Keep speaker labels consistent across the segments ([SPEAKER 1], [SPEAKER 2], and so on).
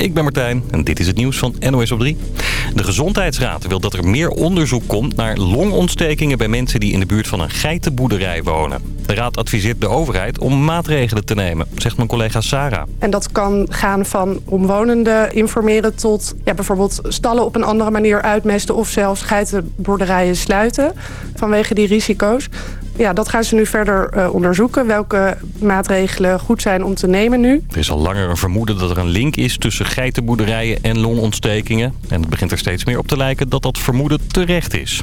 [SPEAKER 1] ik ben Martijn en dit is het nieuws van NOS op 3. De Gezondheidsraad wil dat er meer onderzoek komt naar longontstekingen bij mensen die in de buurt van een geitenboerderij wonen. De raad adviseert de overheid om maatregelen te nemen, zegt mijn collega Sarah.
[SPEAKER 2] En dat kan gaan van omwonenden informeren tot ja, bijvoorbeeld stallen op een andere manier uitmesten of zelfs geitenboerderijen sluiten vanwege die risico's ja, dat gaan ze nu verder eh, onderzoeken. Welke maatregelen goed zijn om te nemen nu.
[SPEAKER 1] Er is al langer een vermoeden dat er een link is tussen geitenboerderijen en longontstekingen. En het begint er steeds meer op te lijken dat dat vermoeden terecht is.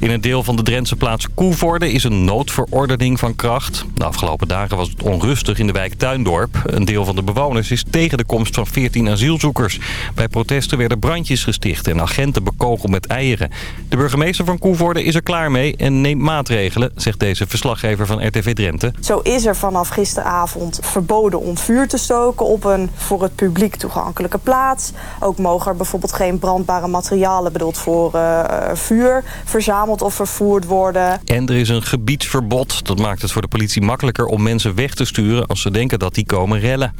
[SPEAKER 1] In een deel van de Drentse plaats Koevoorde is een noodverordening van kracht. De afgelopen dagen was het onrustig in de wijk Tuindorp. Een deel van de bewoners is tegen de komst van 14 asielzoekers. Bij protesten werden brandjes gesticht en agenten bekogeld met eieren. De burgemeester van Koevoorde is er klaar mee en neemt maatregelen, zegt deze verslaggever van RTV Drenthe.
[SPEAKER 3] Zo is er vanaf gisteravond verboden om vuur te stoken op een voor het publiek toegankelijke plaats. Ook mogen er bijvoorbeeld geen brandbare materialen bedoeld voor uh, vuur verzameld of vervoerd worden.
[SPEAKER 1] En er is een gebiedsverbod. Dat maakt het voor de politie makkelijker om mensen weg te sturen als ze denken dat die komen rellen.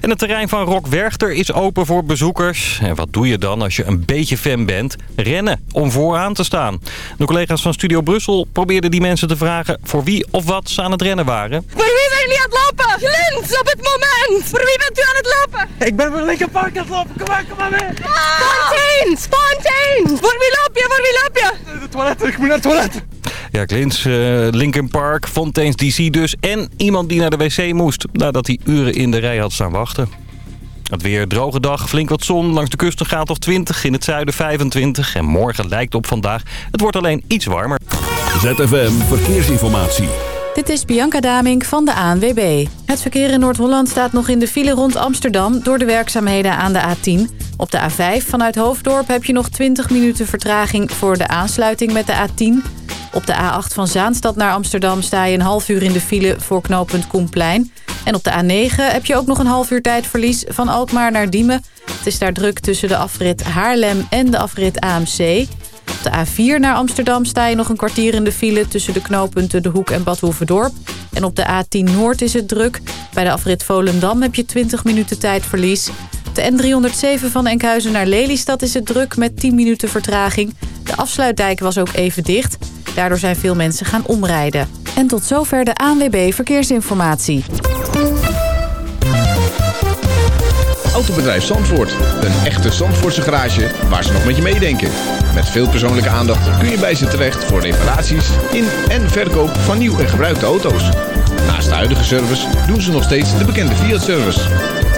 [SPEAKER 1] En het terrein van Rock Werchter is open voor bezoekers. En wat doe je dan als je een beetje fan bent? Rennen, om vooraan te staan. De collega's van Studio Brussel probeerden die mensen te vragen... voor wie of wat ze aan het rennen waren.
[SPEAKER 4] Voor wie zijn jullie aan het lopen? Glint, op het moment! Voor wie bent u aan het lopen?
[SPEAKER 5] Ik ben voor linkerpark aan het lopen. Kom maar, kom maar mee.
[SPEAKER 4] Fontaine, Fontaine! Voor wie loop je, voor wie loop je?
[SPEAKER 5] De toilet, ik moet naar het toilet.
[SPEAKER 1] Ja, Clint, uh, Linkin Park, Fontaine's DC dus. En iemand die naar de wc moest nadat hij uren in de rij had staan wachten. Het weer droge dag, flink wat zon. Langs de kust een graad of 20, in het zuiden 25. En morgen lijkt op vandaag. Het wordt alleen iets warmer.
[SPEAKER 6] ZFM Verkeersinformatie.
[SPEAKER 7] Dit is Bianca Damink van de ANWB. Het verkeer in Noord-Holland staat nog in de file rond Amsterdam... door de werkzaamheden aan de A10. Op de A5 vanuit Hoofddorp heb je nog 20 minuten vertraging... voor de aansluiting met de A10. Op de A8 van Zaanstad naar Amsterdam sta je een half uur in de file... voor knooppunt Koenplein. En op de A9 heb je ook nog een half uur tijdverlies van Alkmaar naar Diemen. Het is daar druk tussen de afrit Haarlem en de afrit AMC... Op de A4 naar Amsterdam sta je nog een kwartier in de file... tussen de knooppunten De Hoek en Bad Hoeverdorp. En op de A10 Noord is het druk. Bij de afrit Volendam heb je 20 minuten tijdverlies. De N307 van Enkhuizen naar Lelystad is het druk met 10 minuten vertraging. De afsluitdijk was ook even dicht. Daardoor zijn veel mensen gaan omrijden. En tot zover de ANWB Verkeersinformatie.
[SPEAKER 8] Autobedrijf Zandvoort. Een echte Zandvoortse garage waar ze nog met je meedenken. Met veel persoonlijke aandacht kun je bij ze terecht voor reparaties in en verkoop van nieuw en gebruikte auto's. Naast de huidige service doen ze nog steeds de bekende Fiat-service.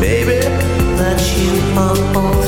[SPEAKER 9] Baby, that you are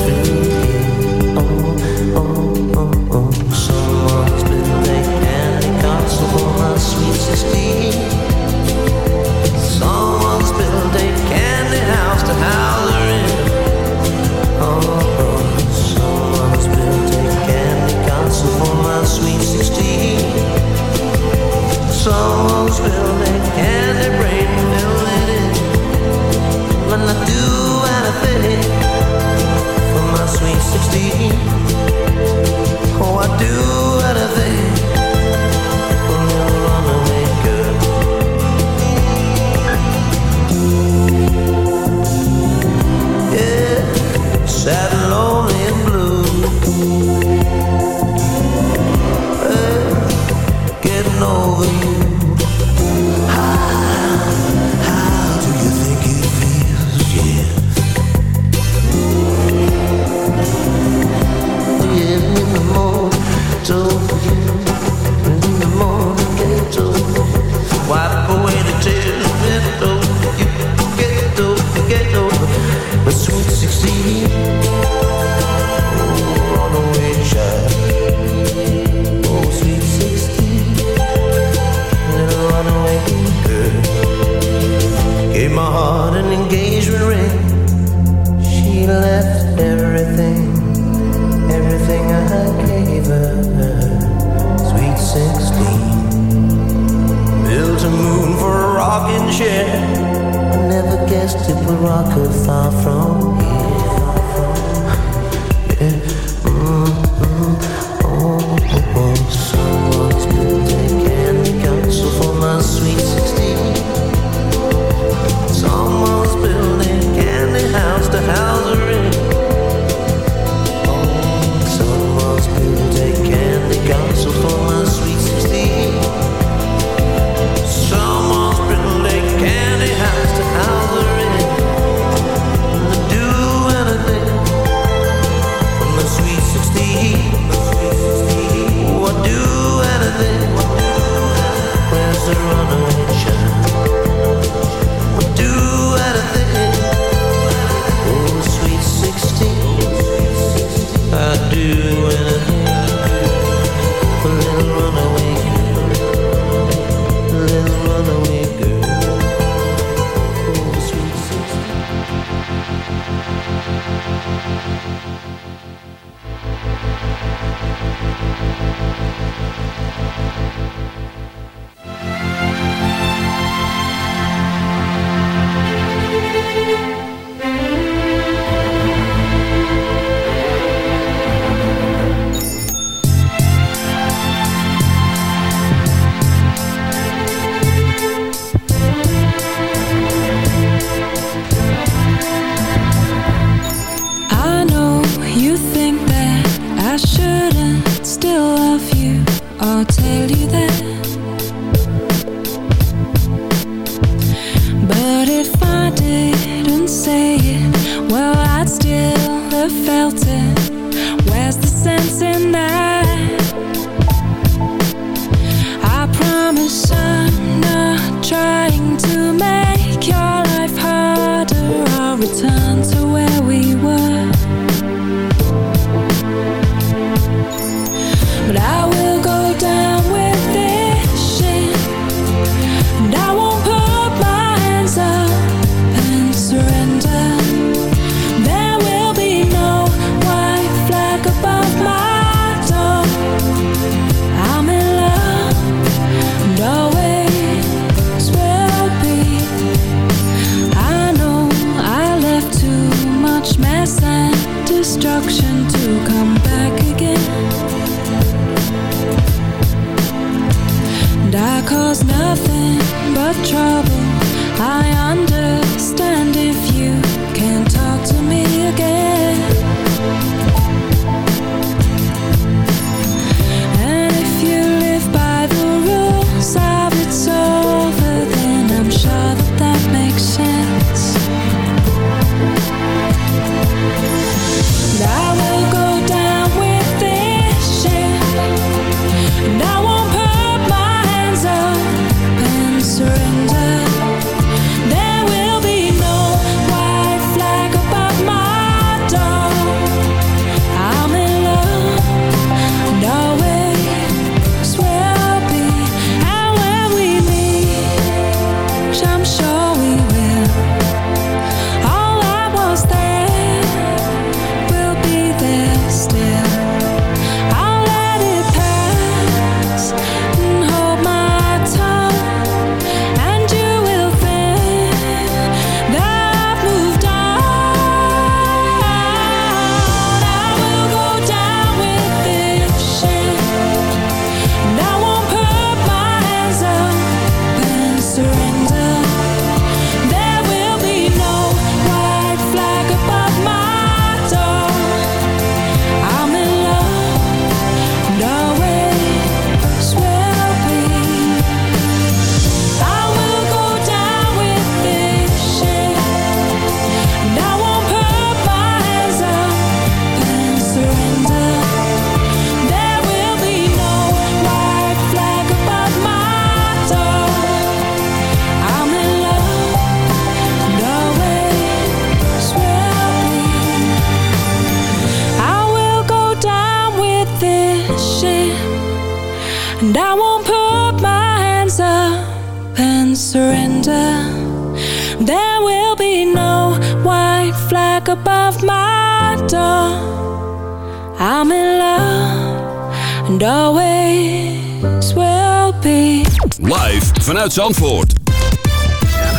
[SPEAKER 10] vanuit Zandvoort.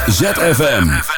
[SPEAKER 10] ZFM.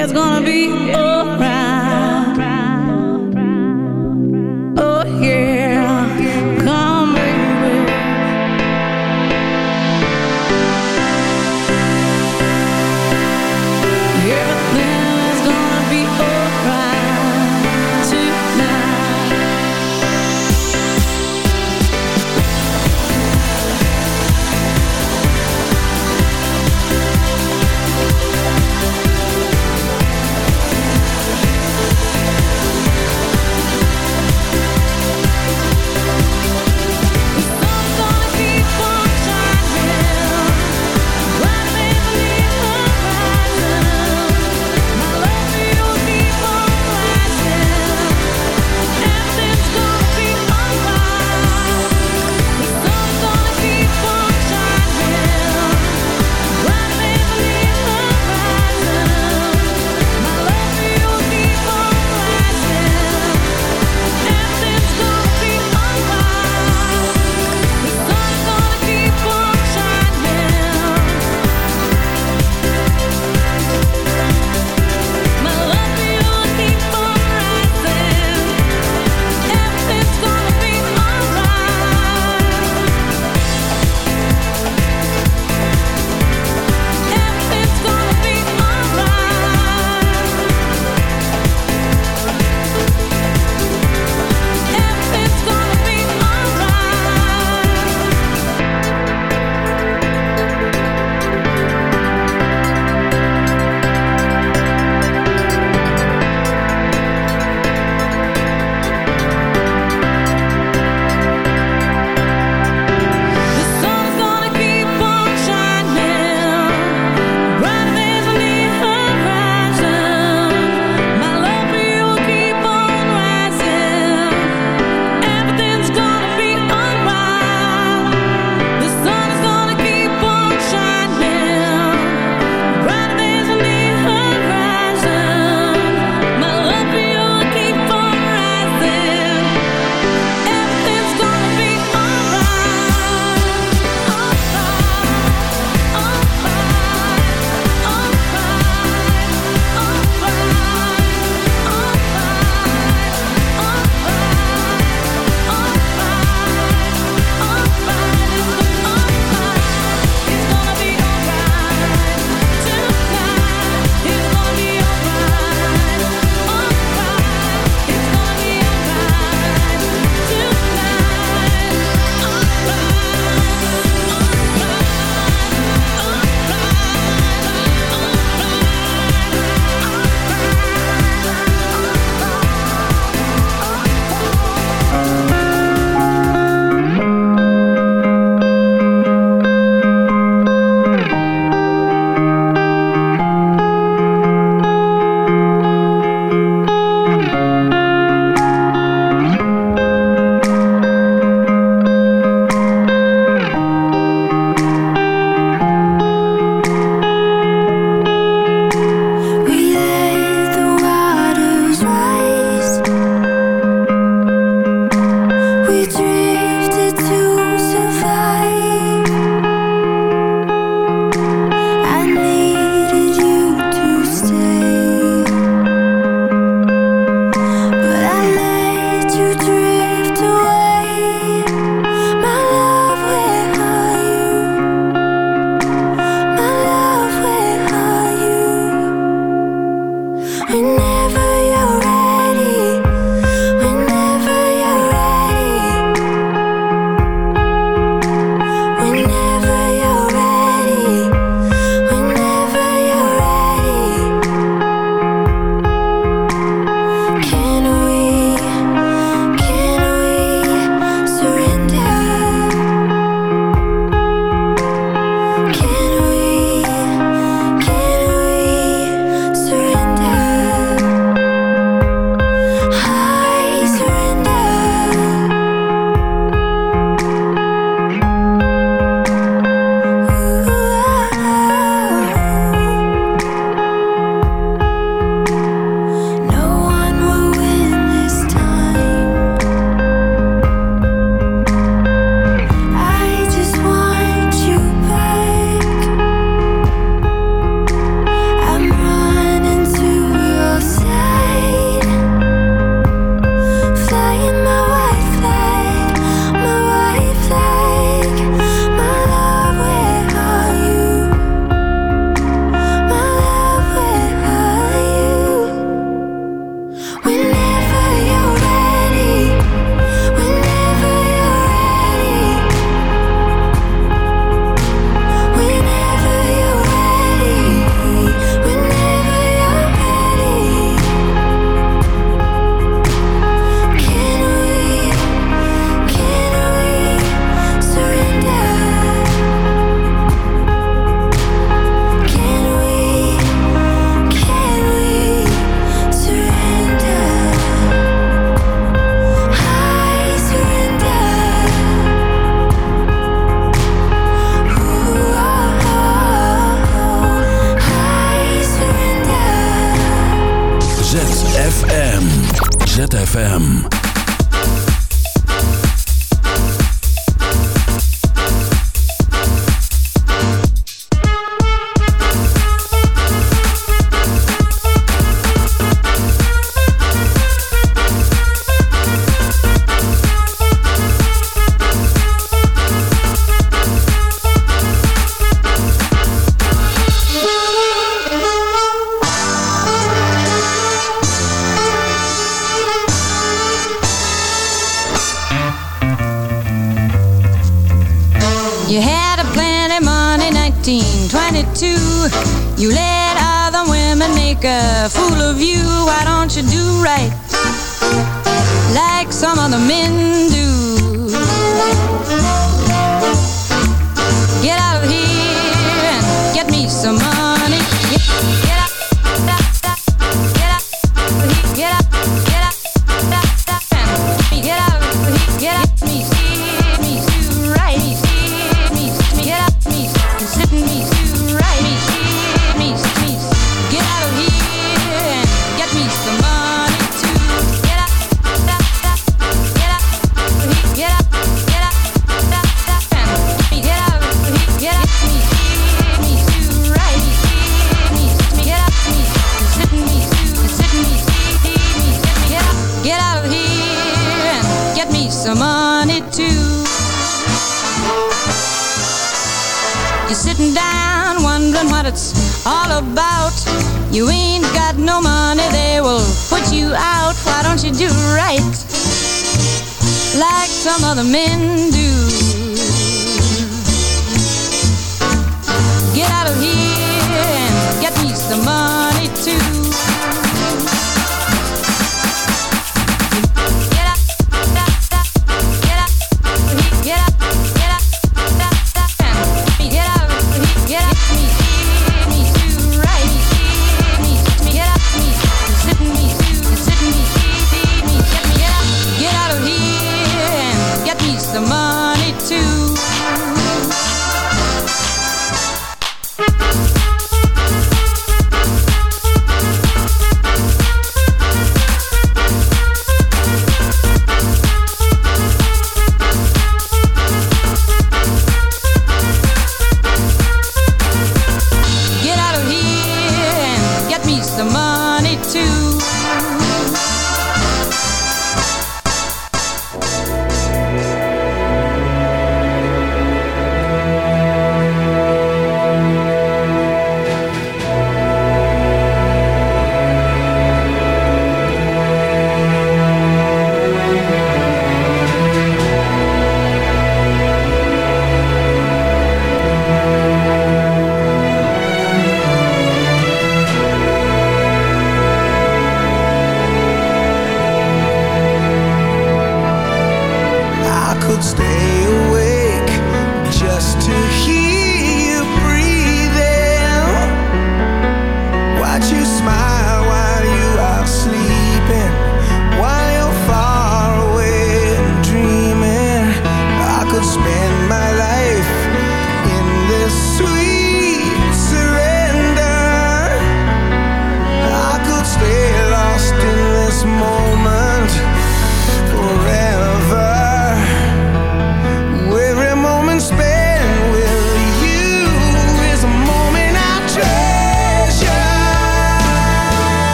[SPEAKER 11] it's gonna be oh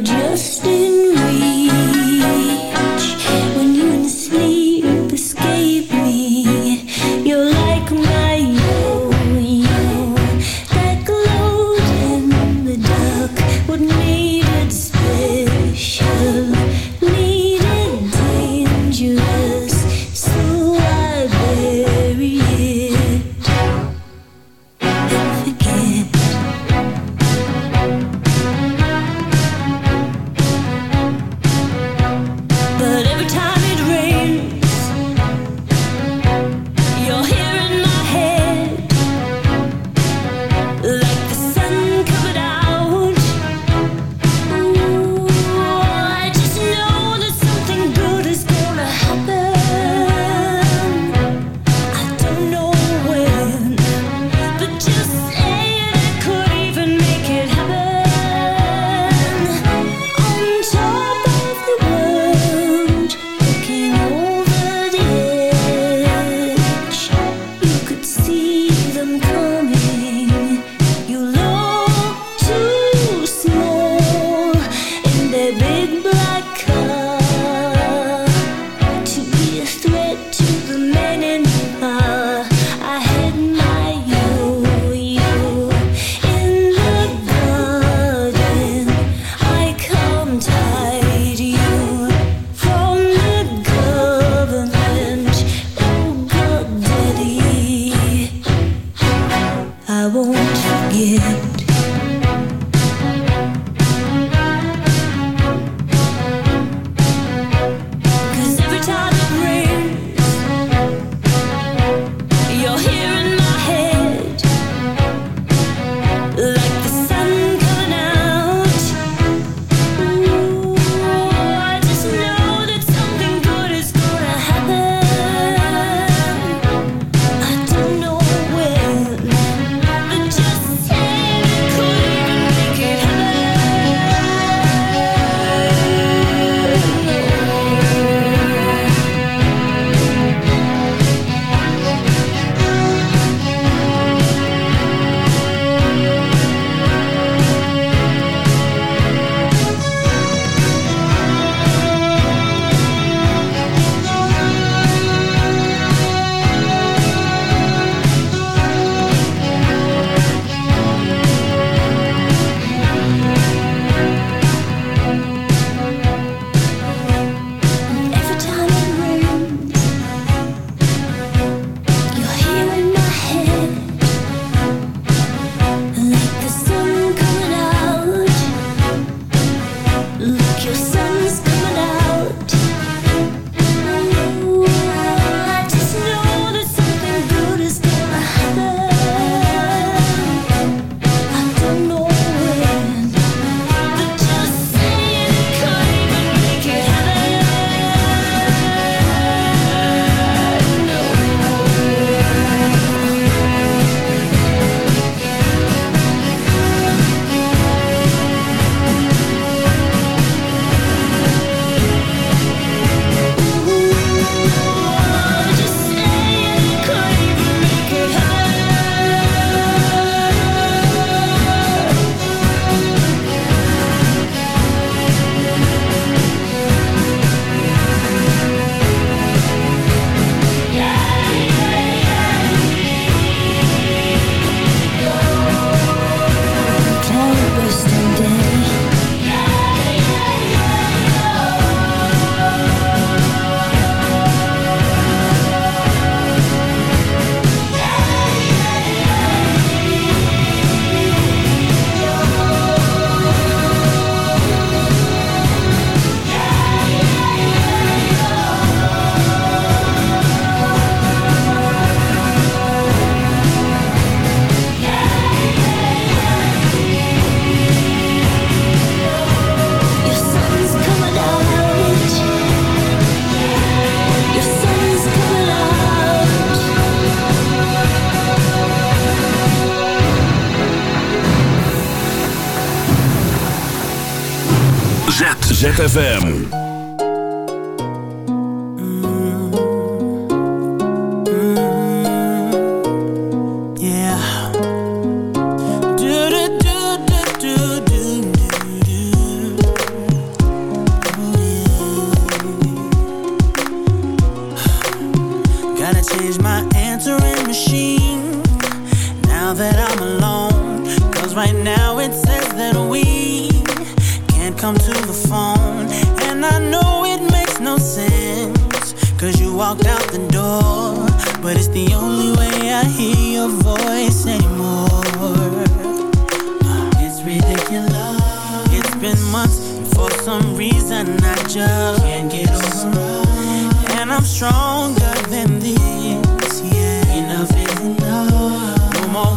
[SPEAKER 11] just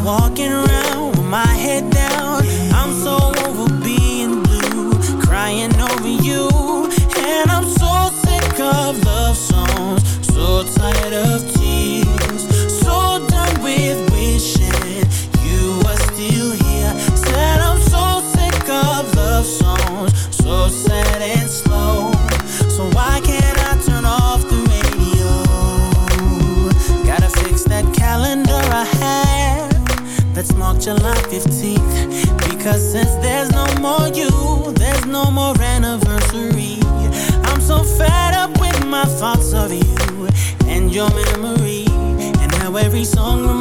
[SPEAKER 12] walking thoughts of you and your memory, and how every song reminds